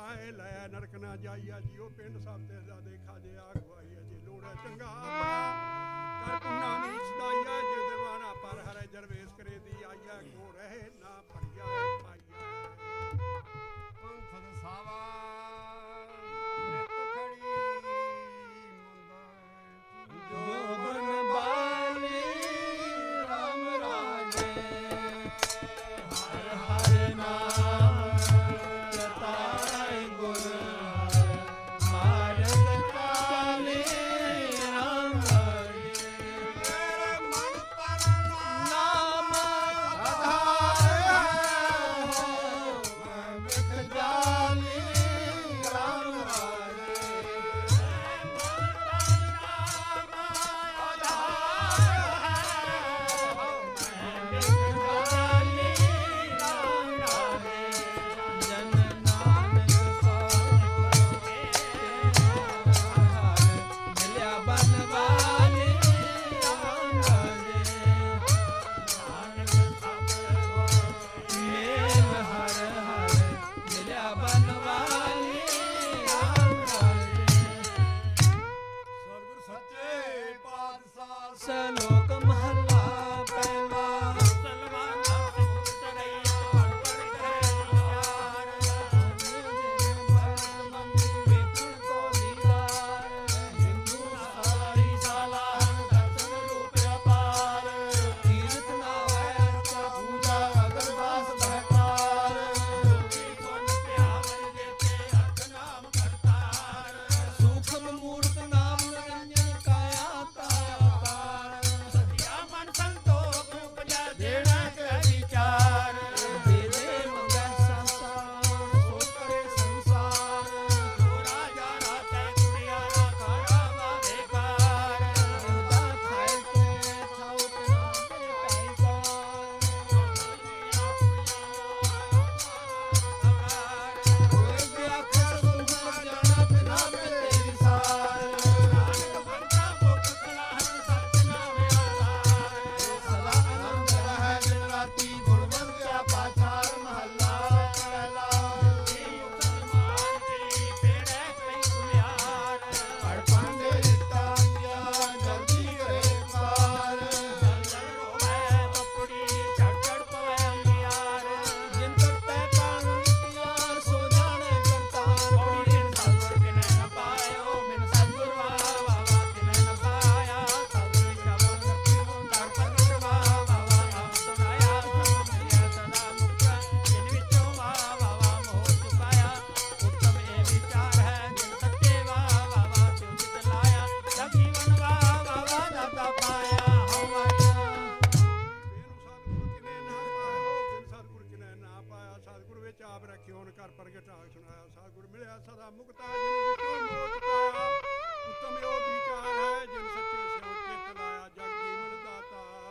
ਆਏ, ਲੈ ਨਰਕ ਨਾ ਜਾਈਆ ਜੀਓ ਪਿੰਡ ਸਭ ਤੇ ਜ਼ਾਦੇ ਖਾਜੇ ਆ ਗਵਾਈਆ ਜੀ। ਲੋੜਾ ਚੰਗਾ ਕਰ ਕੁਨਾ ਨਹੀਂ ਸਦਾਈਆ ਜੇ ਦਰਵਾਨਾ ਪਰ ਹਰੇ ਦਰਵੇਸ਼ ਕਰੇ ਦੀ ਆਇਆ ਕੋ ਰਹੇ ਨਾ ਪੜਿਆ ਪਾਈਆ। ਪੰਥ ਸਾਵਾ, ਨਿਤ ਖੜੀ ਮੁੰਡਾ, ਜੋ ਬਨ ਬਾਲੀ ਰਾਮ ਰਾਜੇ। प्रगट आ सुनाया सतगुर मिले सदा मुक्ता